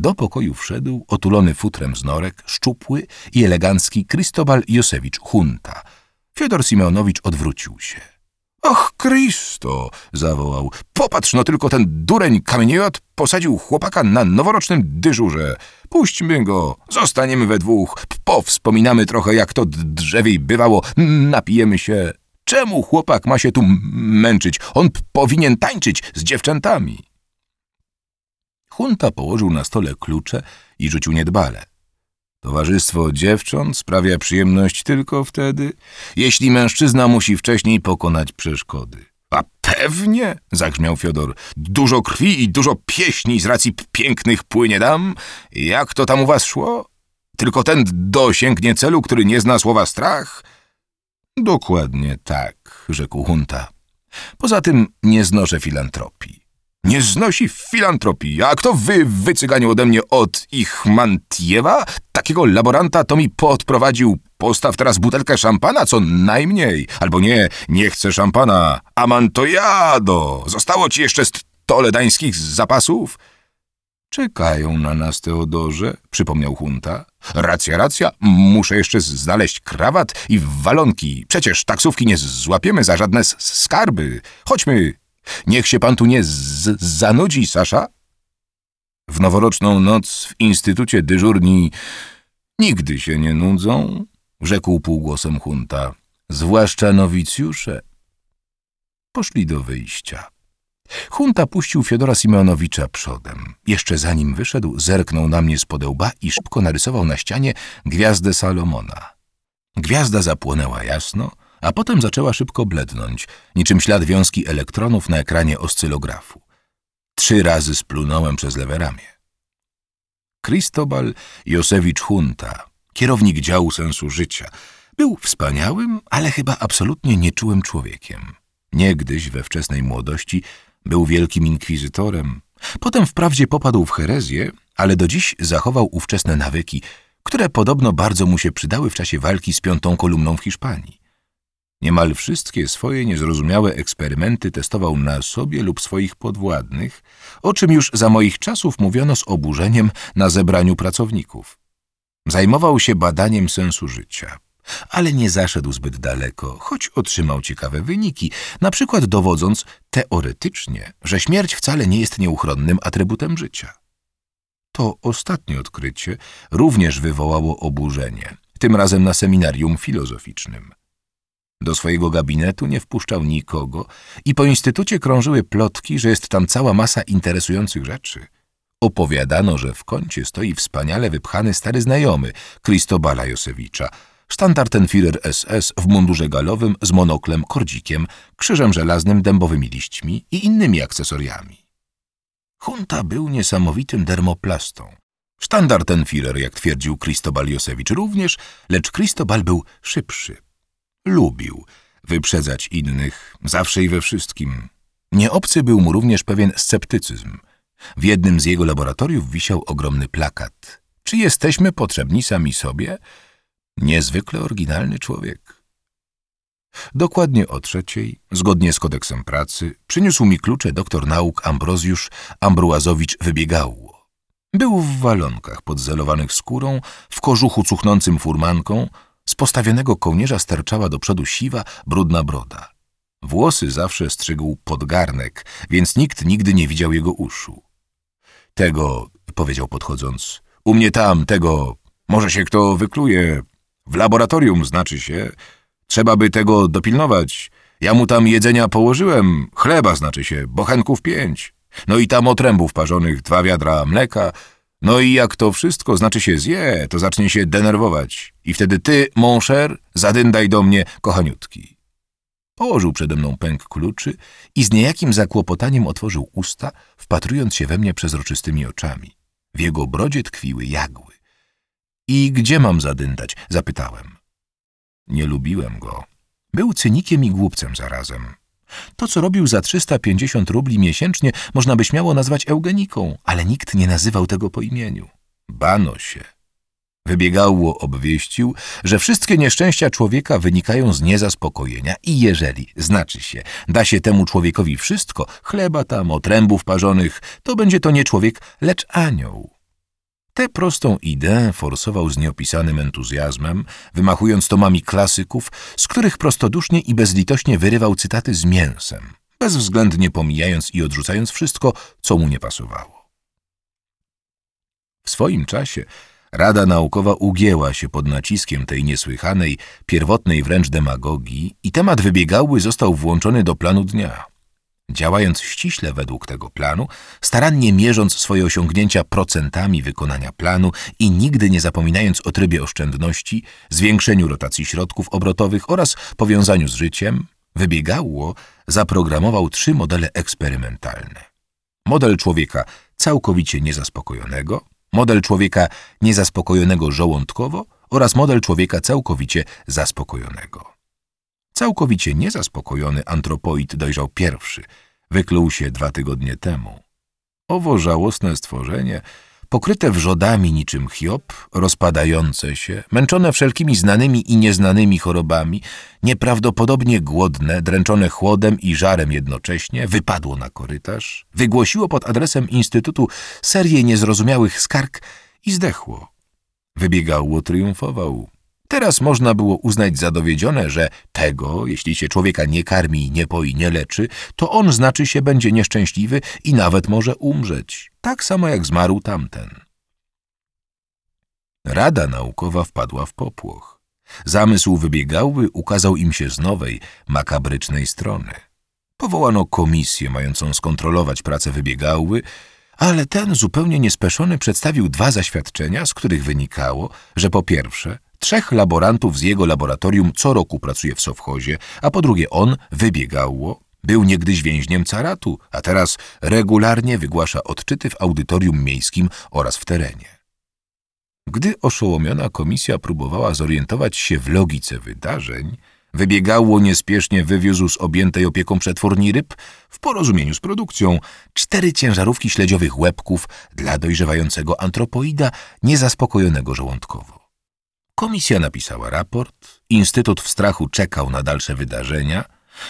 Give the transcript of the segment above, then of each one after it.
Do pokoju wszedł, otulony futrem z norek, szczupły i elegancki Krystobal Josewicz Hunta. Fiodor Simeonowicz odwrócił się. Och, Krysto! zawołał. Popatrz, no tylko ten dureń kamieniot posadził chłopaka na noworocznym dyżurze. Puśćmy go, zostaniemy we dwóch, powspominamy trochę, jak to drzewiej bywało, napijemy się. Czemu chłopak ma się tu męczyć? On powinien tańczyć z dziewczętami. Hunta położył na stole klucze i rzucił niedbale. Towarzystwo dziewcząt sprawia przyjemność tylko wtedy, jeśli mężczyzna musi wcześniej pokonać przeszkody. A pewnie, zagrzmiał Fiodor, dużo krwi i dużo pieśni z racji pięknych płynie dam. Jak to tam u was szło? Tylko ten dosięgnie celu, który nie zna słowa strach? Dokładnie tak, rzekł Hunta. Poza tym nie znoszę filantropii. Nie znosi filantropii. A kto wy wycyganił ode mnie od ich Mantiewa? Takiego laboranta to mi podprowadził. Postaw teraz butelkę szampana, co najmniej. Albo nie, nie chcę szampana. Amantojado! Zostało ci jeszcze sto toledańskich zapasów? Czekają na nas, Teodorze, przypomniał Hunta. Racja, racja, muszę jeszcze znaleźć krawat i walonki. Przecież taksówki nie złapiemy za żadne skarby. Chodźmy, Niech się pan tu nie zanudzi, Sasza. W noworoczną noc w instytucie dyżurni nigdy się nie nudzą, rzekł półgłosem hunta, zwłaszcza nowicjusze. Poszli do wyjścia. Hunta puścił Fiodora Simeonowicza przodem. Jeszcze zanim wyszedł, zerknął na mnie z podełba i szybko narysował na ścianie gwiazdę Salomona. Gwiazda zapłonęła jasno, a potem zaczęła szybko blednąć, niczym ślad wiązki elektronów na ekranie oscylografu. Trzy razy splunąłem przez lewe ramię. Kristobal Josewicz Hunta, kierownik działu sensu życia, był wspaniałym, ale chyba absolutnie nieczułym człowiekiem. Niegdyś we wczesnej młodości był wielkim inkwizytorem. Potem wprawdzie popadł w herezję, ale do dziś zachował ówczesne nawyki, które podobno bardzo mu się przydały w czasie walki z piątą kolumną w Hiszpanii. Niemal wszystkie swoje niezrozumiałe eksperymenty testował na sobie lub swoich podwładnych, o czym już za moich czasów mówiono z oburzeniem na zebraniu pracowników. Zajmował się badaniem sensu życia, ale nie zaszedł zbyt daleko, choć otrzymał ciekawe wyniki, na przykład dowodząc teoretycznie, że śmierć wcale nie jest nieuchronnym atrybutem życia. To ostatnie odkrycie również wywołało oburzenie, tym razem na seminarium filozoficznym. Do swojego gabinetu nie wpuszczał nikogo i po instytucie krążyły plotki, że jest tam cała masa interesujących rzeczy. Opowiadano, że w kącie stoi wspaniale wypchany stary znajomy Kristobala Josewicza, Standartenführer SS w mundurze galowym z monoklem, kordzikiem, krzyżem żelaznym, dębowymi liśćmi i innymi akcesoriami. Hunta był niesamowitym dermoplastą. Standartenführer, jak twierdził Kristobal Josewicz również, lecz Kristobal był szybszy, Lubił wyprzedzać innych, zawsze i we wszystkim. Nieobcy był mu również pewien sceptycyzm. W jednym z jego laboratoriów wisiał ogromny plakat. Czy jesteśmy potrzebni sami sobie? Niezwykle oryginalny człowiek. Dokładnie o trzeciej, zgodnie z kodeksem pracy, przyniósł mi klucze doktor nauk Ambrozjusz Ambruazowicz Wybiegało. Był w walonkach podzelowanych skórą, w kożuchu cuchnącym furmanką, z postawionego kołnierza sterczała do przodu siwa, brudna broda. Włosy zawsze strzygł podgarnek, więc nikt nigdy nie widział jego uszu. Tego, powiedział podchodząc, u mnie tam, tego, może się kto wykluje. W laboratorium znaczy się. Trzeba by tego dopilnować. Ja mu tam jedzenia położyłem, chleba znaczy się, bochenków pięć. No i tam otrębów parzonych, dwa wiadra mleka, no i jak to wszystko znaczy się zje, to zacznie się denerwować. I wtedy ty, mon cher, zadyndaj do mnie, kochaniutki. Położył przede mną pęk kluczy i z niejakim zakłopotaniem otworzył usta, wpatrując się we mnie przezroczystymi oczami. W jego brodzie tkwiły jagły. I gdzie mam zadyndać? zapytałem. Nie lubiłem go. Był cynikiem i głupcem zarazem. To, co robił za 350 rubli miesięcznie, można by śmiało nazwać eugeniką, ale nikt nie nazywał tego po imieniu. Bano się. Wybiegało obwieścił, że wszystkie nieszczęścia człowieka wynikają z niezaspokojenia i jeżeli, znaczy się, da się temu człowiekowi wszystko, chleba tam, otrębów parzonych, to będzie to nie człowiek, lecz anioł. Tę prostą ideę forsował z nieopisanym entuzjazmem, wymachując tomami klasyków, z których prostodusznie i bezlitośnie wyrywał cytaty z mięsem, bezwzględnie pomijając i odrzucając wszystko, co mu nie pasowało. W swoim czasie Rada Naukowa ugięła się pod naciskiem tej niesłychanej, pierwotnej wręcz demagogii i temat wybiegały został włączony do planu dnia. Działając ściśle według tego planu, starannie mierząc swoje osiągnięcia procentami wykonania planu i nigdy nie zapominając o trybie oszczędności, zwiększeniu rotacji środków obrotowych oraz powiązaniu z życiem, wybiegało zaprogramował trzy modele eksperymentalne. Model człowieka całkowicie niezaspokojonego, model człowieka niezaspokojonego żołądkowo oraz model człowieka całkowicie zaspokojonego. Całkowicie niezaspokojony antropoid dojrzał pierwszy. Wykluł się dwa tygodnie temu. Owo żałosne stworzenie, pokryte wrzodami niczym Hiob, rozpadające się, męczone wszelkimi znanymi i nieznanymi chorobami, nieprawdopodobnie głodne, dręczone chłodem i żarem jednocześnie, wypadło na korytarz, wygłosiło pod adresem Instytutu serię niezrozumiałych skarg i zdechło. Wybiegało triumfował. Teraz można było uznać za dowiedzione, że tego, jeśli się człowieka nie karmi, nie poi, nie leczy, to on znaczy się będzie nieszczęśliwy i nawet może umrzeć, tak samo jak zmarł tamten. Rada naukowa wpadła w popłoch. Zamysł wybiegały ukazał im się z nowej, makabrycznej strony. Powołano komisję mającą skontrolować pracę wybiegały, ale ten zupełnie niespeszony przedstawił dwa zaświadczenia, z których wynikało, że po pierwsze – Trzech laborantów z jego laboratorium co roku pracuje w sowchozie, a po drugie on, wybiegało, był niegdyś więźniem caratu, a teraz regularnie wygłasza odczyty w audytorium miejskim oraz w terenie. Gdy oszołomiona komisja próbowała zorientować się w logice wydarzeń, wybiegało niespiesznie wywiózł z objętej opieką przetwórni ryb w porozumieniu z produkcją cztery ciężarówki śledziowych łebków dla dojrzewającego antropoida niezaspokojonego żołądkowo. Komisja napisała raport, Instytut w strachu czekał na dalsze wydarzenia,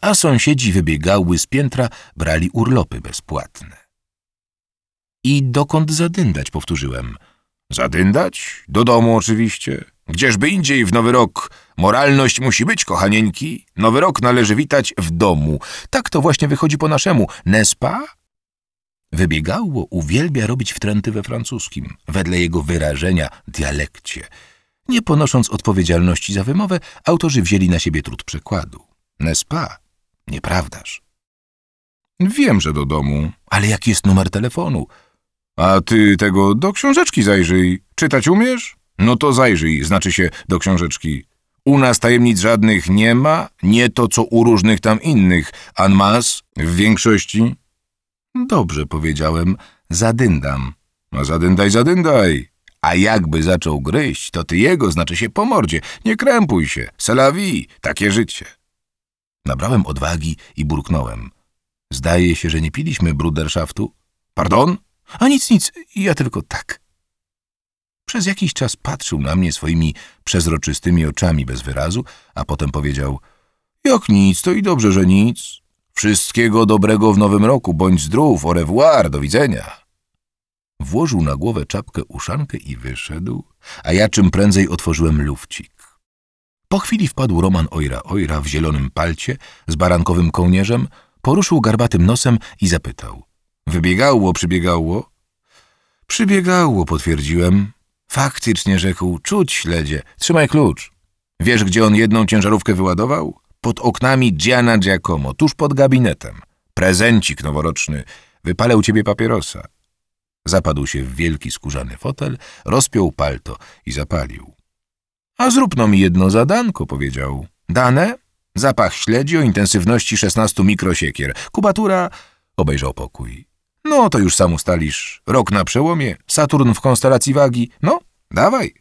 a sąsiedzi wybiegały z piętra, brali urlopy bezpłatne. I dokąd zadyndać, powtórzyłem. Zadyndać? Do domu oczywiście. Gdzieżby indziej w nowy rok. Moralność musi być, kochanieńki. Nowy rok należy witać w domu. Tak to właśnie wychodzi po naszemu. Nespa? Wybiegało uwielbia robić wtręty we francuskim, wedle jego wyrażenia dialekcie – nie ponosząc odpowiedzialności za wymowę, autorzy wzięli na siebie trud przekładu. Nespa, nieprawdaż? Wiem, że do domu, ale jaki jest numer telefonu? A ty tego do książeczki zajrzyj. Czytać umiesz? No to zajrzyj, znaczy się do książeczki. U nas tajemnic żadnych nie ma, nie to co u różnych tam innych. An mas w większości? Dobrze, powiedziałem, zadyndam. No zadyndaj, zadyndaj. A jakby zaczął gryźć, to ty jego, znaczy się po mordzie. Nie krępuj się. Selawi, takie życie. Nabrałem odwagi i burknąłem. Zdaje się, że nie piliśmy bruderszaftu. Pardon? A nic, nic, ja tylko tak. Przez jakiś czas patrzył na mnie swoimi przezroczystymi oczami bez wyrazu, a potem powiedział — Jak nic, to i dobrze, że nic. Wszystkiego dobrego w nowym roku, bądź zdrów, au revoir, do widzenia. Włożył na głowę czapkę uszankę i wyszedł, a ja czym prędzej otworzyłem lufcik. Po chwili wpadł Roman Ojra Ojra w zielonym palcie z barankowym kołnierzem, poruszył garbatym nosem i zapytał. Wybiegało, przybiegało? Przybiegało, potwierdziłem. Faktycznie, rzekł, czuć śledzie, trzymaj klucz. Wiesz, gdzie on jedną ciężarówkę wyładował? Pod oknami Gianna Giacomo, tuż pod gabinetem. Prezencik noworoczny. Wypalę u ciebie papierosa. Zapadł się w wielki skórzany fotel, rozpiął palto i zapalił. A zróbno mi jedno zadanko, powiedział. Dane? Zapach śledzi o intensywności 16 mikrosiekier. Kubatura? Obejrzał pokój. No, to już sam ustalisz. Rok na przełomie, Saturn w konstelacji wagi. No, dawaj.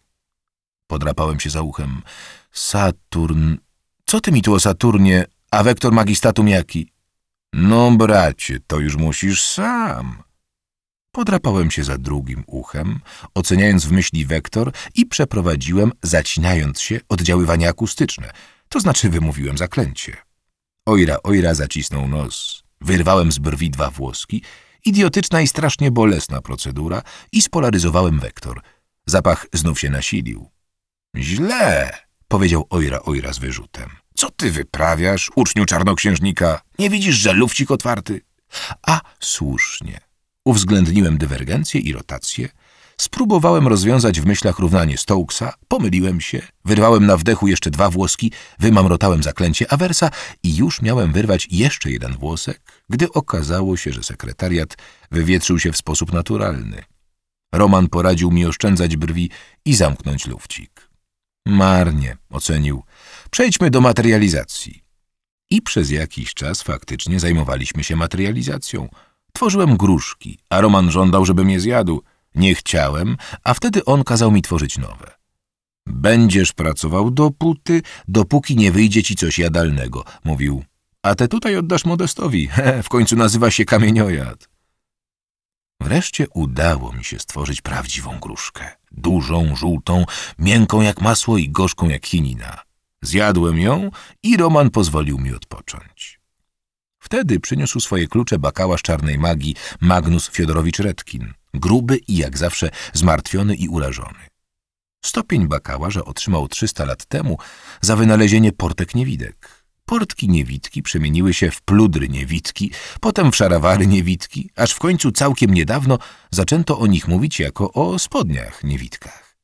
Podrapałem się za uchem. Saturn... Co ty mi tu o Saturnie, a wektor magistatum jaki? No, bracie, to już musisz sam. Podrapałem się za drugim uchem, oceniając w myśli wektor i przeprowadziłem, zacinając się, oddziaływania akustyczne, to znaczy wymówiłem zaklęcie. Ojra, ojra zacisnął nos, wyrwałem z brwi dwa włoski Idiotyczna i strasznie bolesna procedura i spolaryzowałem wektor. Zapach znów się nasilił. Źle, powiedział Ojra Ojra z wyrzutem. Co ty wyprawiasz, uczniu czarnoksiężnika? Nie widzisz, że lufcik otwarty? A, słusznie. Uwzględniłem dywergencję i rotację, spróbowałem rozwiązać w myślach równanie Stokesa, pomyliłem się, wyrwałem na wdechu jeszcze dwa włoski, wymamrotałem zaklęcie awersa i już miałem wyrwać jeszcze jeden włosek, gdy okazało się, że sekretariat wywietrzył się w sposób naturalny. Roman poradził mi oszczędzać brwi i zamknąć lufcik. Marnie, ocenił. Przejdźmy do materializacji. I przez jakiś czas faktycznie zajmowaliśmy się materializacją. Tworzyłem gruszki, a Roman żądał, żebym je zjadł. Nie chciałem, a wtedy on kazał mi tworzyć nowe. Będziesz pracował dopóty, dopóki nie wyjdzie ci coś jadalnego, mówił. A te tutaj oddasz Modestowi. He, w końcu nazywa się kamieniojad. Wreszcie udało mi się stworzyć prawdziwą gruszkę. Dużą, żółtą, miękką jak masło i gorzką jak chinina. Zjadłem ją i Roman pozwolił mi odpocząć. Wtedy przyniósł swoje klucze bakałarz czarnej magii Magnus Fiodorowicz Redkin, gruby i jak zawsze zmartwiony i urażony. Stopień bakałarza otrzymał 300 lat temu za wynalezienie portek niewidek. Portki niewidki przemieniły się w pludry niewidki, potem w szarawary niewidki, aż w końcu całkiem niedawno zaczęto o nich mówić jako o spodniach niewidkach.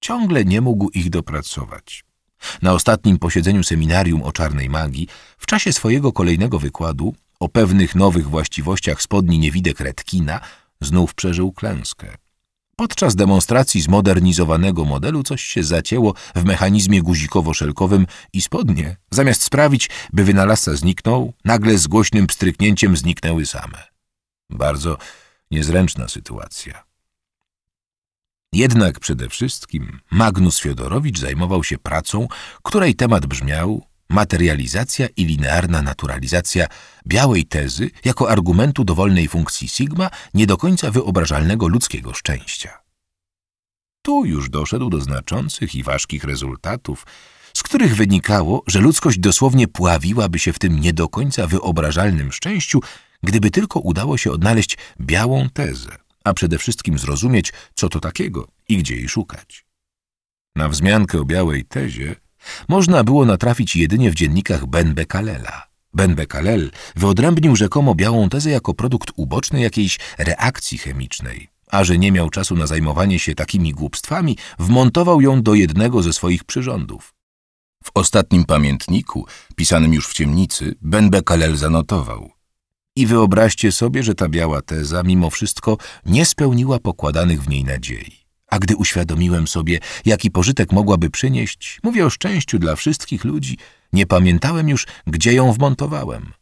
Ciągle nie mógł ich dopracować. Na ostatnim posiedzeniu seminarium o czarnej magii, w czasie swojego kolejnego wykładu o pewnych nowych właściwościach spodni niewidek Redkina, znów przeżył klęskę. Podczas demonstracji zmodernizowanego modelu coś się zacięło w mechanizmie guzikowo-szelkowym i spodnie, zamiast sprawić, by wynalazca zniknął, nagle z głośnym pstryknięciem zniknęły same. Bardzo niezręczna sytuacja. Jednak przede wszystkim Magnus Fiodorowicz zajmował się pracą, której temat brzmiał materializacja i linearna naturalizacja białej tezy jako argumentu dowolnej funkcji sigma nie do końca wyobrażalnego ludzkiego szczęścia. Tu już doszedł do znaczących i ważkich rezultatów, z których wynikało, że ludzkość dosłownie pławiłaby się w tym nie do końca wyobrażalnym szczęściu, gdyby tylko udało się odnaleźć białą tezę, a przede wszystkim zrozumieć, co to takiego i gdzie jej szukać. Na wzmiankę o białej tezie można było natrafić jedynie w dziennikach Ben Bekalela. Ben Bekalel wyodrębnił rzekomo białą tezę jako produkt uboczny jakiejś reakcji chemicznej, a że nie miał czasu na zajmowanie się takimi głupstwami, wmontował ją do jednego ze swoich przyrządów. W ostatnim pamiętniku, pisanym już w ciemnicy, Ben Bekalel zanotował. I wyobraźcie sobie, że ta biała teza mimo wszystko nie spełniła pokładanych w niej nadziei. A gdy uświadomiłem sobie, jaki pożytek mogłaby przynieść, mówię o szczęściu dla wszystkich ludzi, nie pamiętałem już, gdzie ją wmontowałem.